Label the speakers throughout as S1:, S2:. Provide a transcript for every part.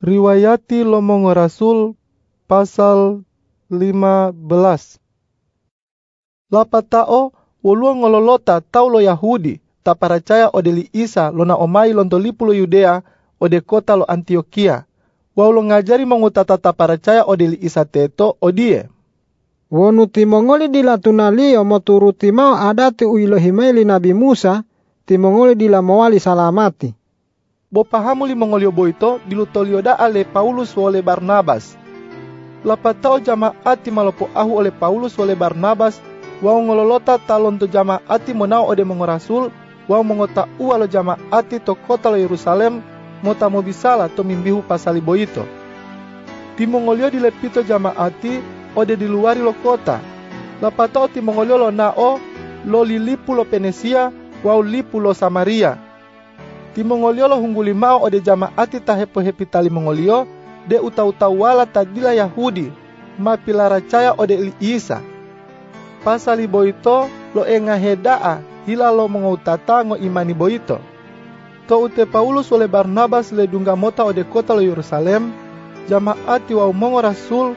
S1: Riwayati Lomongo Rasul pasal 15 Lapatao wolua ngololota tau lo Yahudi ta percaya odeli Isa lo na omai lonto lipu lo Yudea ode kota lo Antioquia. Wau lo ngajari mangutata ta percaya odeli Isa teto odie.
S2: Wonu timongoli dila tunali o moturuti mau adati uilo himeli Nabi Musa, timongoli dila mawali salamati.
S1: Bo pahamu li mongolio boito dilutolioda ale Paulus oleh Barnabas. Lapatao jamaati malopo ahu oleh Paulus oleh Barnabas wau ngololota talon to jamaati monao ode mongorasul wau mongota ua lo jamaati to kota lo Yerusalem mota mo bisala to mimbihu pasali boito. Timongolio dilepito jamaati ode di luari lo kota. Lapatao timongolio lo nao lo lilipu lo Penesia wau lipu lo Samaria Timongolio lo hungguli mau ode jamaati tahepo hepitali mongolio de utau-tau wala tadila Yahudi ma pilara caya ode li Isa. Pasali boito lo enga hedaa hila lo mengautata ngo imani boito. To ute Paulus oleh Barnabas le dungga mota ode kota lo Yerusalem, jamaati wau mongo rasul,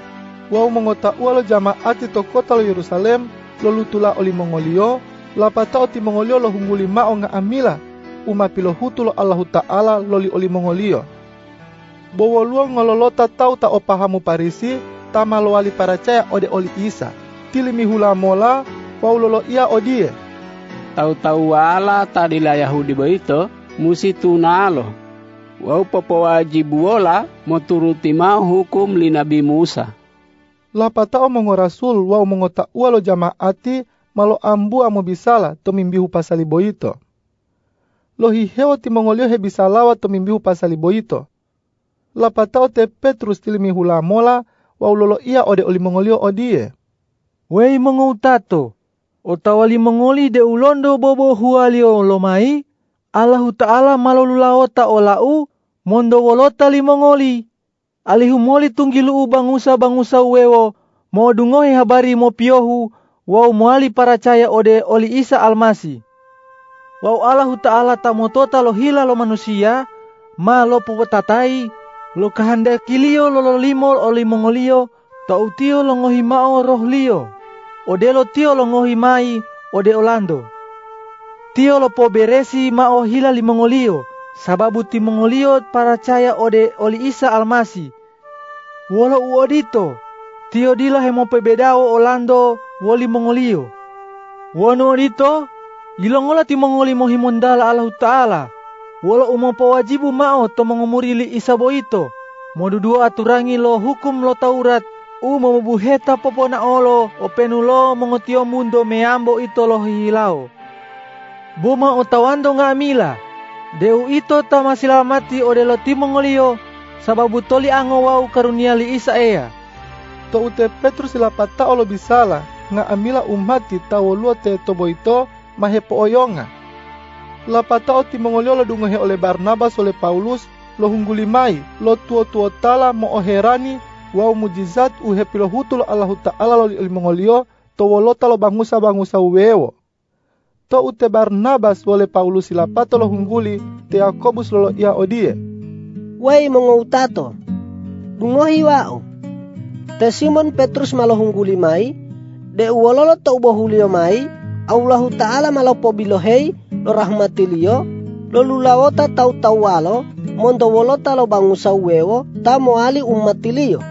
S1: wau mongota ua lo jamaati to kota lo Yerusalem, lo lutula oli mongolio, lapata oti mongolio lo hungguli mao nga amila, uma pilo hutu lo Allahu Ta'ala loli oli mongolio. Bowo luo ngololota tau ta opahamu parisi, tama lo wali paracaya ode oli Isa. Tilimi hula mola, wau lolo ia odie.
S3: Tau-tau wala tadila Yahudi beito, musi tunalo. Wau popo wajibu wola moturuti mau hukum li Nabi Musa.
S1: Lapatao mongo rasul wau mongota ua lo jamaati malo ambu amo bisala to mimbihu pasali boito lo hiheo ti mongolio he bisa lawa to mimbihu pasali boito. Lapatao te Petrus tilimi hula mola wa ulolo ia ode oli mongolio odie.
S4: Wei mongoutato, o tawali mongoli de ulondo bobo hualio lomai, Allahu Ta'ala malolulaota o lau, mondo wolota li mongoli. Alihu moli tunggilu bangusa bangusa wewo, mo dungohi habari mo piohu, wau moali paracaya ode oli Isa Almasi. Wau Allahu Ta'ala tamotota lo hila lo manusia, ma lo pupetatai, lo kahandaki lio lo lo limo o limongolio, tau tio lo ngohi mao roh lio, ode lo tio lo ngohi mai, ode olando. Tio lo po beresi mao hila limongolio, sababu timongolio paracaya ode oli Isa Almasi. Wolo uodito, tio dila hemo pebedao olando woli mongolio. Wono odito, Ilongola ti mongoli mo himundala Allah Ta'ala. Wala umang pawajibu mao to mangumurili isabo ito. Modudu aturangi lo hukum lo taurat. U mamubuheta popo na olo o penulo mongotio mundo meambo ito lo hilao. Buma otawando nga amila. Deu ito ta masilamati o delo timongolio sababu toli ango wau karunia li isa ea.
S1: To ute Petrus ilapata olo bisala nga amila umati tawolua te tobo ito mahepo oyonga. Lapatao timongolio lo dungohe oleh Barnabas oleh Paulus lo hungguli mai lo tuo tuo tala mo oherani wau mujizat uhe pilo hutul Allahu Ta'ala lo mongolio to wolota lo bangusa bangusa uwewo. To ute Barnabas oleh Paulus ilapato lo hungguli te Yakobus lo ia odie.
S5: Wei mongoutato. Dungohi wau. Te Simon Petrus malo hungguli mai de uololo to ubohulio mai Allahu Ta'ala malapo bilohei lo rahmatilio lo lulawota tau tawalo mondo wolota lo bangusa wewo ta moali ummatilio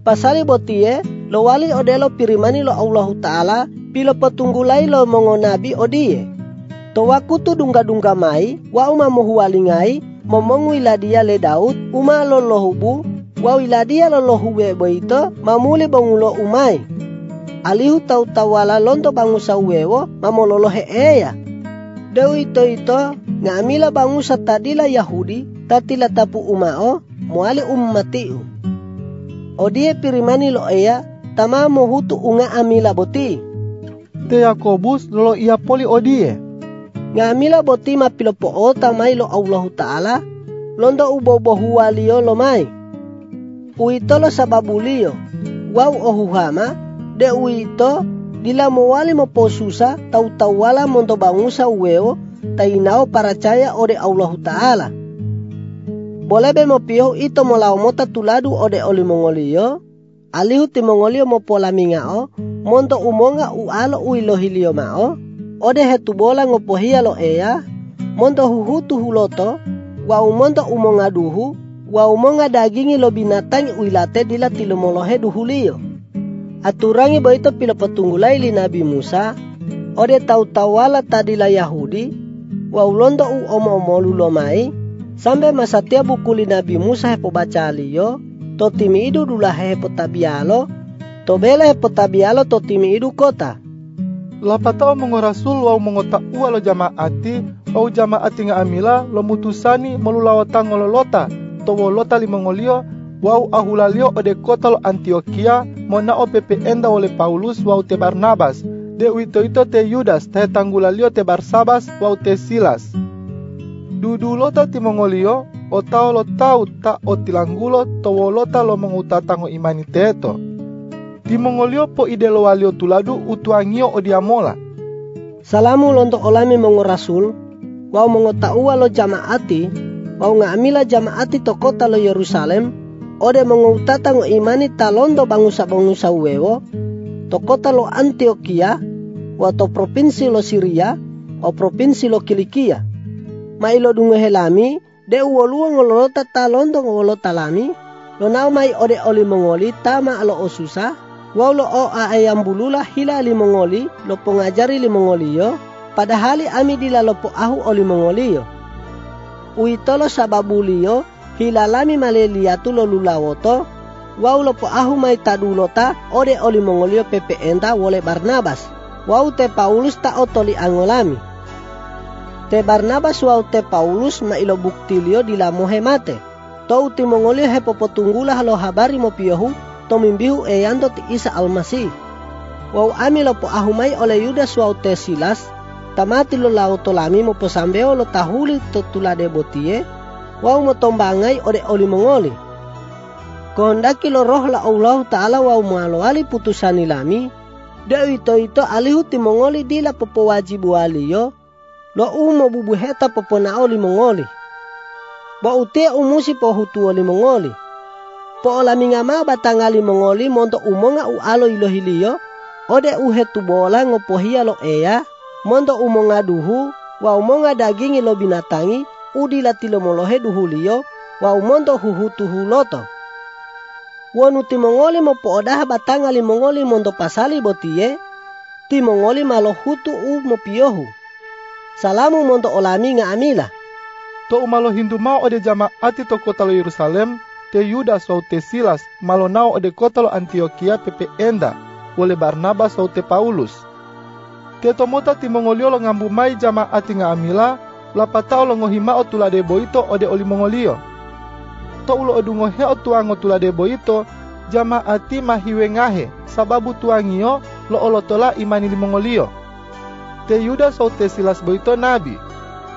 S5: pasali botie lo wali odelo pirimani lo Allahu Ta'ala pilo petunggulai lo mongo nabi odie. To wakutu dungga-dungga mai wa uma mohualingai momongu iladia le Daud uma lo lohubu wa iladia lo lohuwe boito mamuli bongulo umai alihu tau tawala londo bangusa uwewo mamololo heeya. Deu ito ito nga amila bangusa tadila Yahudi tatila tapu umao moali ummatiu. Odie pirimani lo eya tama mohutu unga amila boti.
S1: Te Yakobus lolo ia poli odie.
S5: Nga amila boti mapilopo o tamai lo Allahu Ta'ala londo ubobo huwalio lo mai. Uitolo sababulio wau ohuhama de uito dila mowali tawala monto bangusa uweo tainao paracaya ode Allah Ta'ala. Boleh be mo piho ito mo lao mota tuladu ode oli mongolio, alihu ti mongolio mo pola mingao, monto umonga u alo u ilohilio mao, ode hetu bola ngopohia lo ea, monto huhutu huloto, wa umonto umonga duhu, wa umonga dagingi lo binatang uilate dila tilomolohe duhulio. Aturangi boito pila petunggulai li Nabi Musa, ode tau tawala tadila Yahudi, wa ulondo u omo omo lulomai, sampai masa tia buku li Nabi Musa hepo baca liyo, to timi idu dula hepo tabialo, to bela hepo tabialo to timi idu kota.
S1: Lapatao mongo rasul wau mongo ua lo jamaati, wau jamaati nga amila lo mutusani molulawata ngololota, to wolota limongolio, wau ahulalio ode kota lo Antioquia, mona o enda oleh Paulus wau te Barnabas, de wito ito te Yudas, te tanggulalio te Barsabas wau te Silas. Dudulota ti mongolio, o tao lo tau ta o tilanggulo to wolota lo mengutatango imani teto. Ti mongolio po ide lo walio tuladu utuangio o diamola.
S5: Salamu lonto olami mongo rasul, wau mongo taua lo jamaati, wau ngamila jamaati to lo Yerusalem, ode mongo utatango imani talondo bangusa-bangusa uwewo, to kota lo Antioquia, wa to provinsi lo Syria, o provinsi lo Kilikia. Mai lo dungo helami, de uolua ngolota talondo ngolota lami, lo nau mai ode oli mongoli tama alo osusa, Wau lo o ayam bulula hila li mongoli lo pengajari li mongoli yo, padahal ami dila lo po ahu oli mongoli yo. Uitolo sababu liyo, hila lami maleliatu lo lulawoto, wau lo po ahu mai tadulota ode oli mongoli yo pepe enda wole Barnabas. Wau te Paulus ta otoli angolami. Te Barnabas wau te Paulus ma ilo bukti liyo dila mohe mate. Tou ti mongoli hepo potunggula halo habari mo piyohu tomimbihu eyando ti Isa Almasih. Wau ami lo po ahumay oleh Yudas wau te silas, tamati lo lau tolami mo po sambeo lo tahuli to tulade botie, wau mo tombangay ode oli. Kondaki lo roh la Allah ta'ala wau ali putusan ilami, de ito ito alihu ti mongoli dila popo wajibu aliyo, lo umo bubuheta popo na oli mongoli. Ba utia umusi po hutu oli mongoli po ola mingama batangali mongoli monto umonga u alo ilohilio ode uhetu bola ngopohia lo eya monto umonga duhu wa umonga dagingi lo binatangi udi latilo molohe duhulio wa umonto huhutu huloto wonu ti mongoli mo po odah batangali mongoli monto pasali botie ti mongoli malo hutu u mo piohu salamu monto olami nga amila.
S1: To umalo hindu mau ode jama ati to kota lo Yerusalem te Yudas wau te Silas malonao ode kota lo Antioquia pepe enda wole Barnabas wau te Paulus. Te tomota ti mongolio lo ngambu mai jama ati nga amila lapatao lo ngohima o tulade boito ode oli mongolio. To ulo odungo he o tuango tulade boito jama ati mahiwe ngahe sababu tuangio lo olotola imani li mongolio. Te Yudas wau te Silas boito nabi.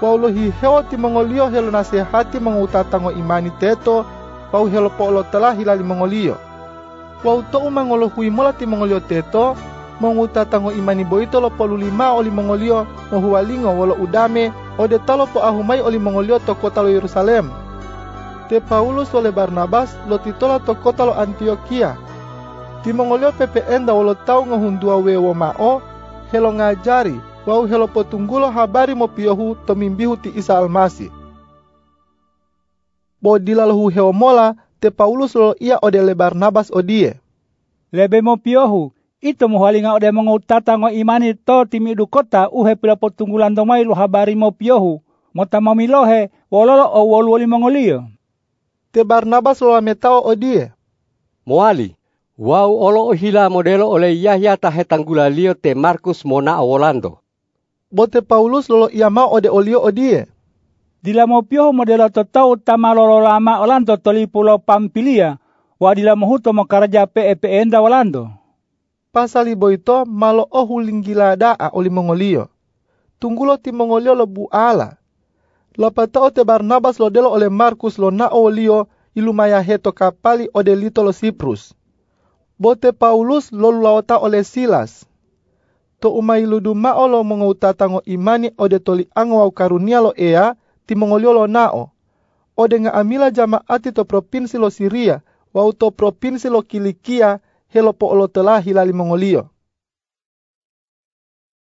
S1: Wau lo hiheo ti mongolio helo nasihati mengutatango imani teto pau helo po lo telah hilali mongolio. Wau to umangolo hui mola ti mongolio teto, monguta tango imani boito lo polu lima oli mongolio mohualingo wolo udame o de talo po ahumai oli mongolio to kota lo Yerusalem. Te Paulus oleh Barnabas lo titola to kota lo Antioquia. Ti mongolio pepe enda wolo tau ngohundua wewo mao, helo ngajari, wau helo potunggulo habari mo piohu to mimbihu ti Isa Almasi bo dilalahu heomola te Paulus lo ia ode le Barnabas odie.
S6: Lebe mo piohu, ito mo halinga ode mga utata ngo imani to timi du kota uhe pila potunggulan domai lo habari mo piohu, mo tamamilohe wololo o wolu mongolio.
S1: Te Barnabas lo ametao odie.
S7: Moali, wau olo ohila modelo ole Yahya tahe lio te Markus mona awolando.
S1: Bote Paulus lolo ia mau ode olio odie.
S6: Dila mo pio modelo totau tamalolo lama olanto toli pulau Pampilia, wa dila mo karaja pe enda walando.
S1: Pasali boito malo ohu linggilada a oli mongolio. Tunggulo ti mongolio lo bu ala. Lapatao te Barnabas lo delo ole Markus lo na olio ilumaya heto kapali ode lito lo Siprus. Bote Paulus lo laota ole Silas. To umailudu mao lo mengutatango imani ode toli ango au karunia lo ea, ti mongoliolo nao. ode nga amila jamaati to provinsi lo Siria, wau to provinsi lo Kilikia, helo po hilali mongolio.